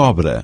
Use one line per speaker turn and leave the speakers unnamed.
cobra.